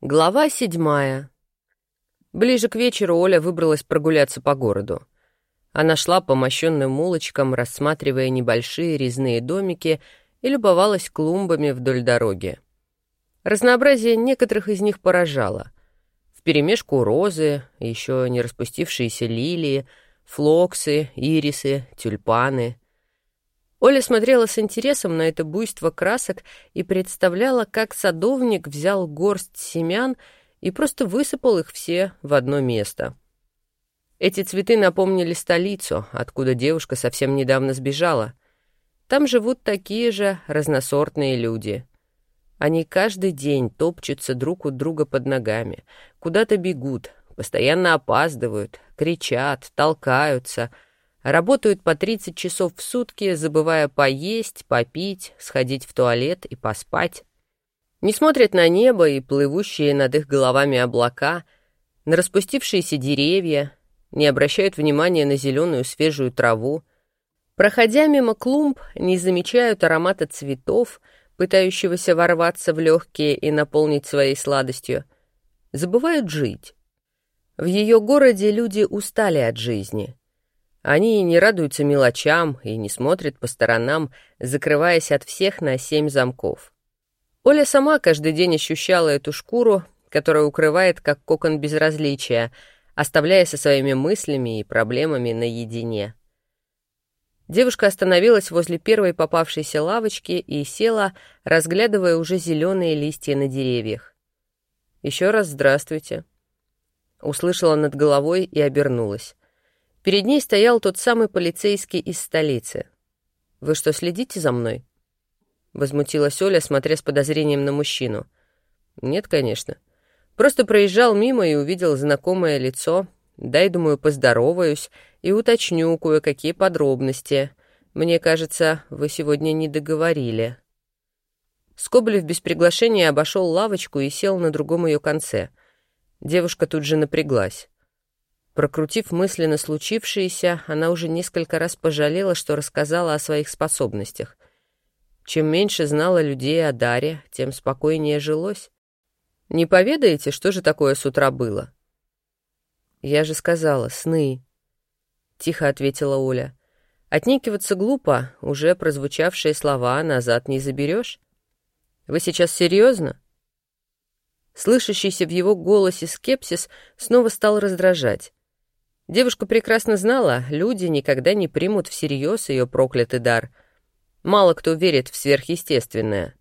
Глава седьмая. Ближе к вечеру Оля выбралась прогуляться по городу. Она шла по мощенным улочкам, рассматривая небольшие резные домики и любовалась клумбами вдоль дороги. Разнообразие некоторых из них поражало. Вперемешку розы, еще не распустившиеся лилии, флоксы, ирисы, тюльпаны — Оля смотрела с интересом на это буйство красок и представляла, как садовник взял горсть семян и просто высыпал их все в одно место. Эти цветы напомнили столицу, откуда девушка совсем недавно сбежала. Там живут такие же разносортные люди. Они каждый день топчутся друг у друга под ногами, куда-то бегут, постоянно опаздывают, кричат, толкаются — Работают по 30 часов в сутки, забывая поесть, попить, сходить в туалет и поспать. Не смотрят на небо и плывущие над их головами облака, на распустившиеся деревья, не обращают внимания на зеленую свежую траву. Проходя мимо клумб, не замечают аромата цветов, пытающегося ворваться в легкие и наполнить своей сладостью. Забывают жить. В ее городе люди устали от жизни — они не радуются мелочам и не смотрят по сторонам, закрываясь от всех на семь замков. Оля сама каждый день ощущала эту шкуру, которая укрывает как кокон безразличия, оставляя со своими мыслями и проблемами наедине. Девушка остановилась возле первой попавшейся лавочки и села, разглядывая уже зеленые листья на деревьях. Еще раз здравствуйте. Услышала над головой и обернулась. Перед ней стоял тот самый полицейский из столицы. «Вы что, следите за мной?» Возмутилась Оля, смотря с подозрением на мужчину. «Нет, конечно. Просто проезжал мимо и увидел знакомое лицо. Дай, думаю, поздороваюсь и уточню кое-какие подробности. Мне кажется, вы сегодня не договорили». Скоблев без приглашения обошел лавочку и сел на другом ее конце. Девушка тут же напряглась. Прокрутив мысленно случившееся, она уже несколько раз пожалела, что рассказала о своих способностях. Чем меньше знала людей о Даре, тем спокойнее жилось. «Не поведаете, что же такое с утра было?» «Я же сказала, сны», — тихо ответила Оля. «Отнекиваться глупо, уже прозвучавшие слова назад не заберешь. Вы сейчас серьезно?» Слышащийся в его голосе скепсис снова стал раздражать. Девушка прекрасно знала, люди никогда не примут всерьез ее проклятый дар. Мало кто верит в сверхъестественное.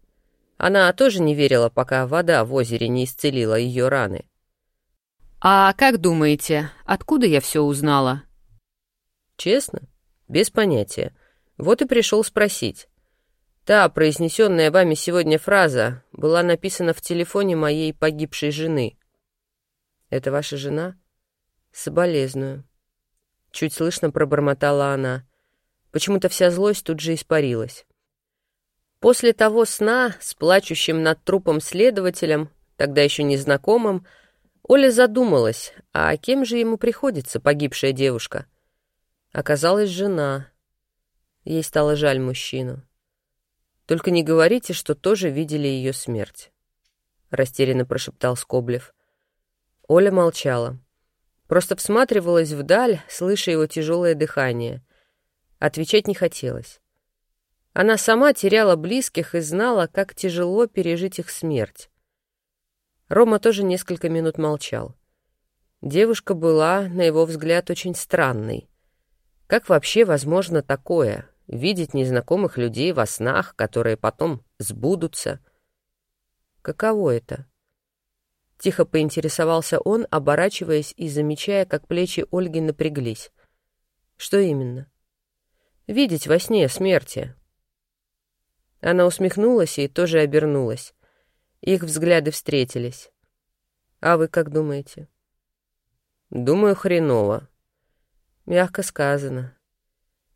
Она тоже не верила, пока вода в озере не исцелила ее раны. «А как думаете, откуда я все узнала?» «Честно? Без понятия. Вот и пришел спросить. Та, произнесенная вами сегодня фраза, была написана в телефоне моей погибшей жены». «Это ваша жена?» «Соболезную». Чуть слышно пробормотала она. Почему-то вся злость тут же испарилась. После того сна с плачущим над трупом следователем, тогда еще незнакомым, Оля задумалась, а кем же ему приходится погибшая девушка? Оказалась жена. Ей стало жаль мужчину. «Только не говорите, что тоже видели ее смерть», — растерянно прошептал Скоблев. Оля молчала. Просто всматривалась вдаль, слыша его тяжелое дыхание. Отвечать не хотелось. Она сама теряла близких и знала, как тяжело пережить их смерть. Рома тоже несколько минут молчал. Девушка была, на его взгляд, очень странной. Как вообще возможно такое — видеть незнакомых людей во снах, которые потом сбудутся? Каково это? Тихо поинтересовался он, оборачиваясь и замечая, как плечи Ольги напряглись. «Что именно?» «Видеть во сне смерти». Она усмехнулась и тоже обернулась. Их взгляды встретились. «А вы как думаете?» «Думаю, хреново». Мягко сказано.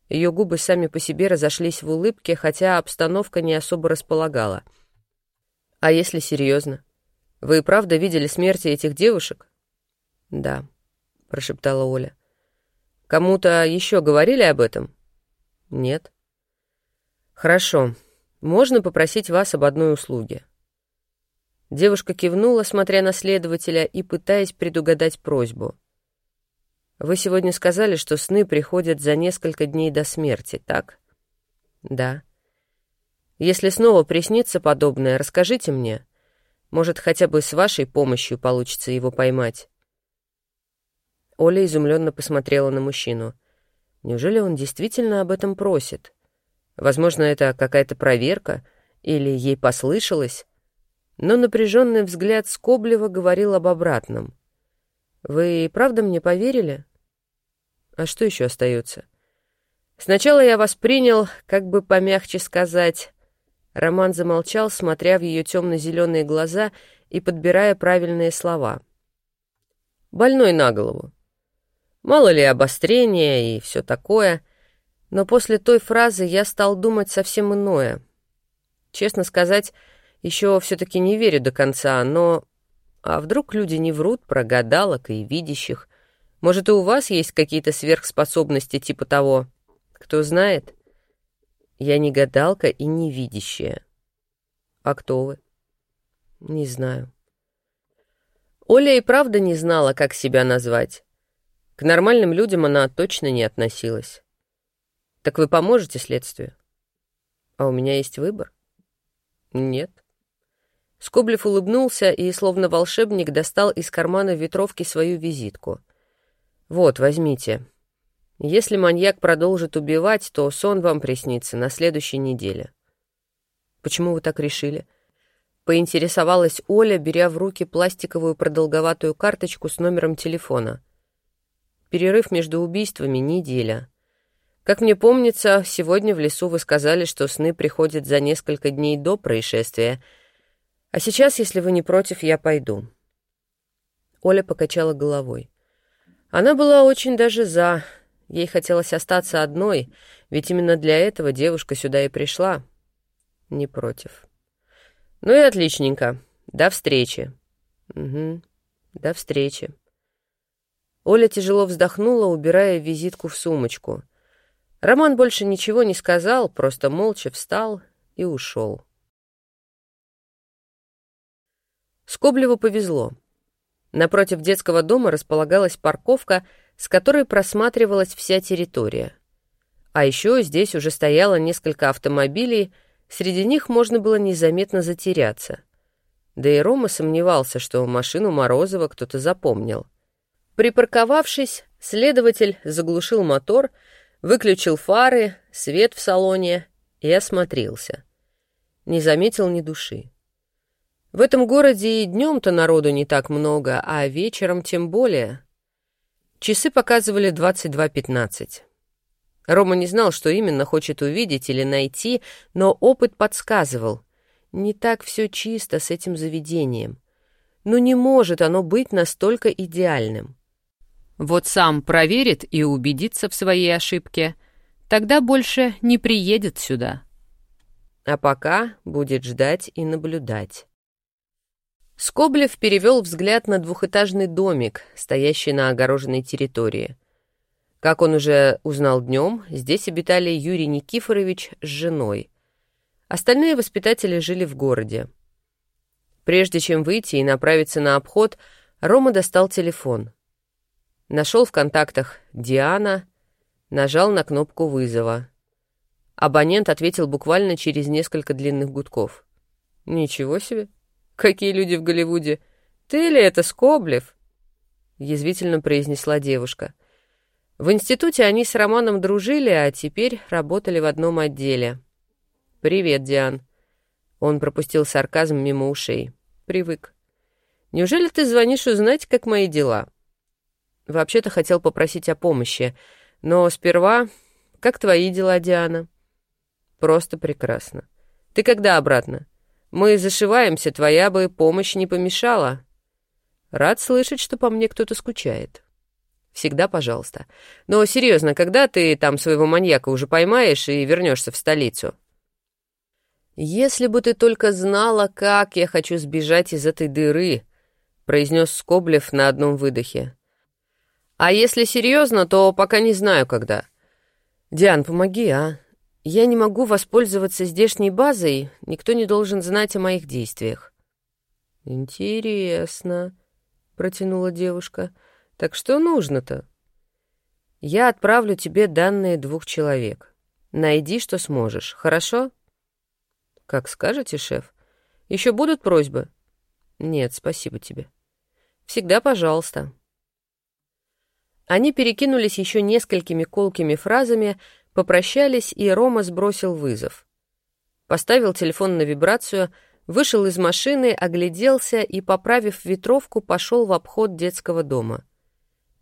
Ее губы сами по себе разошлись в улыбке, хотя обстановка не особо располагала. «А если серьезно?» Вы и правда видели смерти этих девушек? Да, прошептала Оля. Кому-то еще говорили об этом? Нет. Хорошо. Можно попросить вас об одной услуге. Девушка кивнула, смотря на следователя и пытаясь предугадать просьбу. «Вы сегодня сказали, что сны приходят за несколько дней до смерти, так?» «Да». «Если снова приснится подобное, расскажите мне. Может, хотя бы с вашей помощью получится его поймать». Оля изумленно посмотрела на мужчину. Неужели он действительно об этом просит? Возможно, это какая-то проверка, или ей послышалось? но напряженный взгляд Скоблева говорил об обратном. «Вы правда мне поверили?» «А что еще остается?» «Сначала я воспринял, как бы помягче сказать...» Роман замолчал, смотря в ее темно-зеленые глаза и подбирая правильные слова. «Больной на голову. Мало ли обострения и все такое, но после той фразы я стал думать совсем иное. Честно сказать, еще все-таки не верю до конца, но... А вдруг люди не врут про гадалок и видящих? Может, и у вас есть какие-то сверхспособности типа того? Кто знает? Я не гадалка и не видящая. А кто вы? Не знаю. Оля и правда не знала, как себя назвать. К нормальным людям она точно не относилась. Так вы поможете следствию? А у меня есть выбор? Нет. Скоблев улыбнулся и, словно волшебник, достал из кармана ветровки свою визитку. «Вот, возьмите. Если маньяк продолжит убивать, то сон вам приснится на следующей неделе». «Почему вы так решили?» Поинтересовалась Оля, беря в руки пластиковую продолговатую карточку с номером телефона. «Перерыв между убийствами — неделя». Как мне помнится, сегодня в лесу вы сказали, что сны приходят за несколько дней до происшествия — а сейчас, если вы не против, я пойду». Оля покачала головой. Она была очень даже за. Ей хотелось остаться одной, ведь именно для этого девушка сюда и пришла. Не против. Ну и отличненько. До встречи. Угу. До встречи. Оля тяжело вздохнула, убирая визитку в сумочку. Роман больше ничего не сказал, просто молча встал и ушел. Скоблеву повезло. Напротив детского дома располагалась парковка, с которой просматривалась вся территория. А еще здесь уже стояло несколько автомобилей, среди них можно было незаметно затеряться. Да и Рома сомневался, что машину Морозова кто-то запомнил. Припарковавшись, следователь заглушил мотор, выключил фары, свет в салоне и осмотрелся. Не заметил ни души. В этом городе и днем-то народу не так много, а вечером тем более. Часы показывали 22.15. Рома не знал, что именно хочет увидеть или найти, но опыт подсказывал. Не так все чисто с этим заведением. Ну не может оно быть настолько идеальным. Вот сам проверит и убедится в своей ошибке. Тогда больше не приедет сюда. А пока будет ждать и наблюдать. Скоблев перевел взгляд на двухэтажный домик, стоящий на огороженной территории. Как он уже узнал днем, здесь обитали Юрий Никифорович с женой. Остальные воспитатели жили в городе. Прежде чем выйти и направиться на обход, Рома достал телефон. Нашел в контактах Диана, нажал на кнопку вызова. Абонент ответил буквально через несколько длинных гудков. «Ничего себе!» Какие люди в Голливуде? Ты ли это Скоблев?» Язвительно произнесла девушка. В институте они с Романом дружили, а теперь работали в одном отделе. «Привет, Диан». Он пропустил сарказм мимо ушей. «Привык. Неужели ты звонишь узнать, как мои дела?» «Вообще-то хотел попросить о помощи, но сперва... Как твои дела, Диана?» «Просто прекрасно. Ты когда обратно?» Мы зашиваемся, твоя бы помощь не помешала. Рад слышать, что по мне кто-то скучает. Всегда пожалуйста. Но серьезно, когда ты там своего маньяка уже поймаешь и вернешься в столицу? Если бы ты только знала, как я хочу сбежать из этой дыры, произнес Скоблев на одном выдохе. А если серьезно, то пока не знаю, когда. Диан, помоги, а? Я не могу воспользоваться здешней базой, никто не должен знать о моих действиях. «Интересно», — протянула девушка. «Так что нужно-то?» «Я отправлю тебе данные двух человек. Найди, что сможешь, хорошо?» «Как скажете, шеф. Еще будут просьбы?» «Нет, спасибо тебе». «Всегда пожалуйста». Они перекинулись еще несколькими колкими фразами, попрощались, и Рома сбросил вызов. Поставил телефон на вибрацию, вышел из машины, огляделся и, поправив ветровку, пошел в обход детского дома.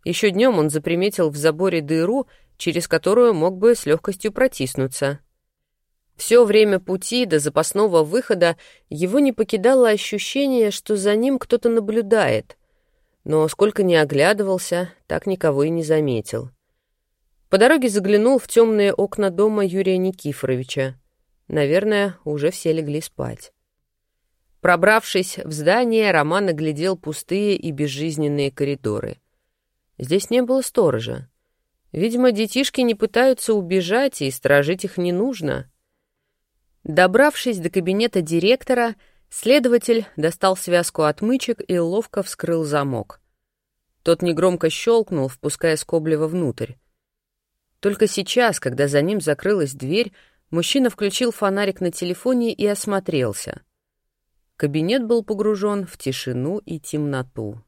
Еще днем он заприметил в заборе дыру, через которую мог бы с легкостью протиснуться. Все время пути до запасного выхода его не покидало ощущение, что за ним кто-то наблюдает. Но сколько ни оглядывался, так никого и не заметил. По дороге заглянул в темные окна дома Юрия Никифоровича. Наверное, уже все легли спать. Пробравшись в здание, Роман оглядел пустые и безжизненные коридоры. Здесь не было сторожа. Видимо, детишки не пытаются убежать, и сторожить их не нужно. Добравшись до кабинета директора, следователь достал связку отмычек и ловко вскрыл замок. Тот негромко щелкнул, впуская Скоблева внутрь. Только сейчас, когда за ним закрылась дверь, мужчина включил фонарик на телефоне и осмотрелся. Кабинет был погружен в тишину и темноту.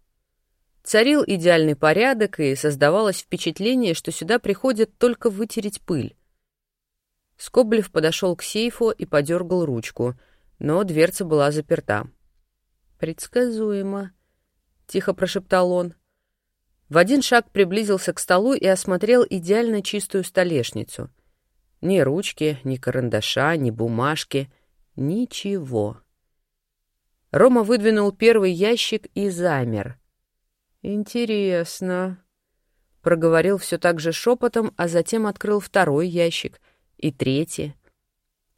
Царил идеальный порядок, и создавалось впечатление, что сюда приходят только вытереть пыль. Скоблев подошел к сейфу и подергал ручку, но дверца была заперта. «Предсказуемо», — тихо прошептал он. В один шаг приблизился к столу и осмотрел идеально чистую столешницу. Ни ручки, ни карандаша, ни бумажки, ничего. Рома выдвинул первый ящик и замер. «Интересно», — проговорил все так же шепотом, а затем открыл второй ящик и третий.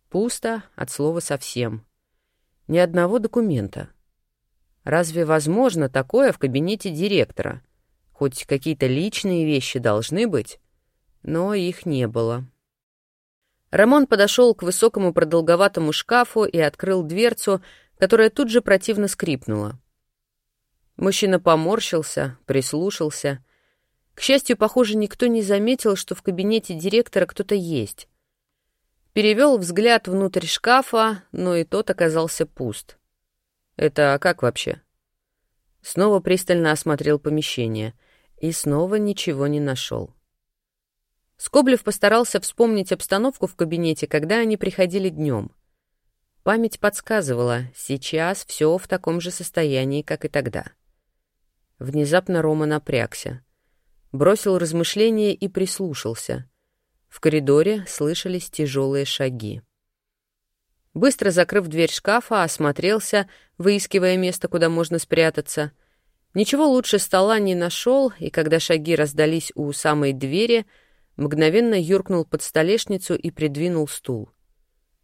Пусто от слова совсем. Ни одного документа. Разве возможно такое в кабинете директора? Хоть какие-то личные вещи должны быть, но их не было. Рамон подошел к высокому продолговатому шкафу и открыл дверцу, которая тут же противно скрипнула. Мужчина поморщился, прислушался. К счастью, похоже, никто не заметил, что в кабинете директора кто-то есть. Перевел взгляд внутрь шкафа, но и тот оказался пуст. «Это как вообще?» Снова пристально осмотрел помещение — и снова ничего не нашел. Скоблев постарался вспомнить обстановку в кабинете, когда они приходили днем. Память подсказывала, сейчас все в таком же состоянии, как и тогда. Внезапно Рома напрягся. Бросил размышления и прислушался. В коридоре слышались тяжелые шаги. Быстро закрыв дверь шкафа, осмотрелся, выискивая место, куда можно спрятаться — Ничего лучше стола не нашел, и когда шаги раздались у самой двери, мгновенно юркнул под столешницу и придвинул стул.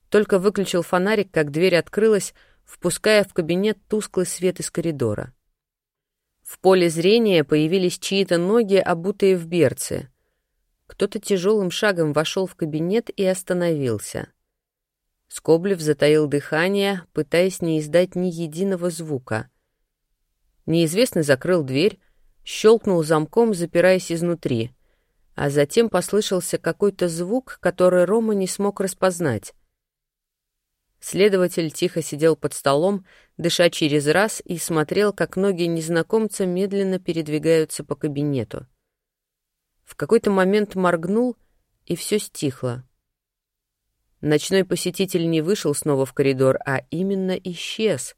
Только выключил фонарик, как дверь открылась, впуская в кабинет тусклый свет из коридора. В поле зрения появились чьи-то ноги, обутые в берцы. Кто-то тяжелым шагом вошел в кабинет и остановился. Скоблев затаил дыхание, пытаясь не издать ни единого звука — Неизвестный закрыл дверь, щелкнул замком, запираясь изнутри, а затем послышался какой-то звук, который Рома не смог распознать. Следователь тихо сидел под столом, дыша через раз, и смотрел, как ноги незнакомца медленно передвигаются по кабинету. В какой-то момент моргнул, и все стихло. Ночной посетитель не вышел снова в коридор, а именно исчез.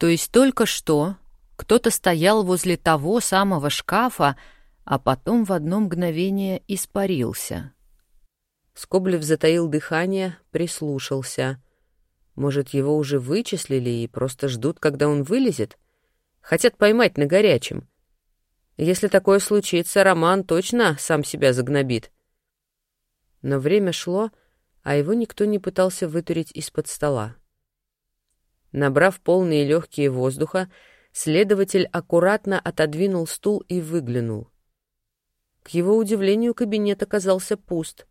То есть только что кто-то стоял возле того самого шкафа, а потом в одно мгновение испарился. Скоблев затаил дыхание, прислушался. Может, его уже вычислили и просто ждут, когда он вылезет? Хотят поймать на горячем. Если такое случится, Роман точно сам себя загнобит. Но время шло, а его никто не пытался вытурить из-под стола. Набрав полные легкие воздуха, Следователь аккуратно отодвинул стул и выглянул. К его удивлению, кабинет оказался пуст.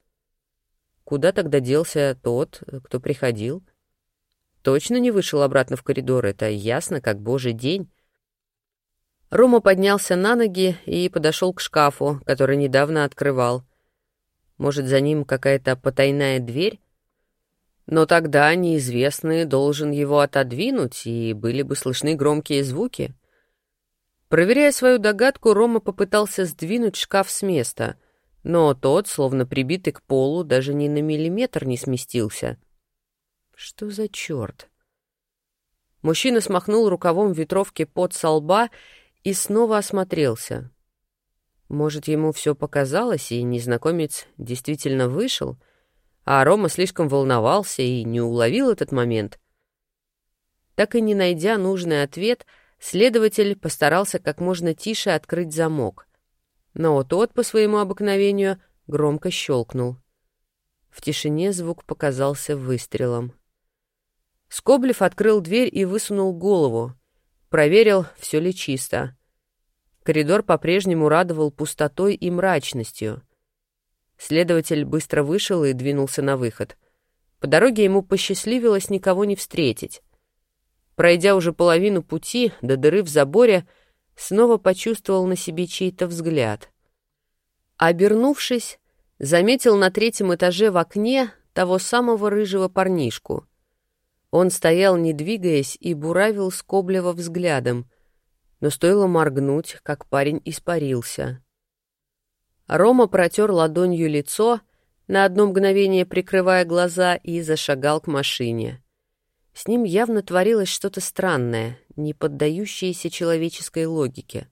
Куда тогда делся тот, кто приходил? точно не вышел обратно в коридор, это ясно, как божий день. Рома поднялся на ноги и подошел к шкафу, который недавно открывал. Может, за ним какая-то потайная дверь? Но тогда неизвестный должен его отодвинуть, и были бы слышны громкие звуки. Проверяя свою догадку, Рома попытался сдвинуть шкаф с места, но тот, словно прибитый к полу, даже ни на миллиметр не сместился. Что за черт? Мужчина смахнул рукавом ветровки под со лба и снова осмотрелся. Может, ему все показалось, и незнакомец действительно вышел, а Рома слишком волновался и не уловил этот момент. Так и не найдя нужный ответ, следователь постарался как можно тише открыть замок. Но тот, по своему обыкновению, громко щелкнул. В тишине звук показался выстрелом. Скоблев открыл дверь и высунул голову. Проверил, все ли чисто. Коридор по-прежнему радовал пустотой и мрачностью. Следователь быстро вышел и двинулся на выход. По дороге ему посчастливилось никого не встретить. Пройдя уже половину пути до дыры в заборе, снова почувствовал на себе чей-то взгляд. Обернувшись, заметил на третьем этаже в окне того самого рыжего парнишку. Он стоял, не двигаясь, и буравил Скоблева взглядом, но стоило моргнуть, как парень испарился. Рома протер ладонью лицо, на одно мгновение прикрывая глаза, и зашагал к машине. С ним явно творилось что-то странное, не поддающееся человеческой логике.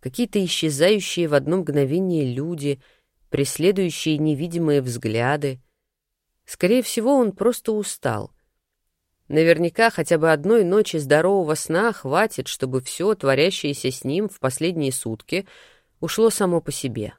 Какие-то исчезающие в одно мгновение люди, преследующие невидимые взгляды. Скорее всего, он просто устал — Наверняка хотя бы одной ночи здорового сна хватит, чтобы все, творящееся с ним в последние сутки, ушло само по себе.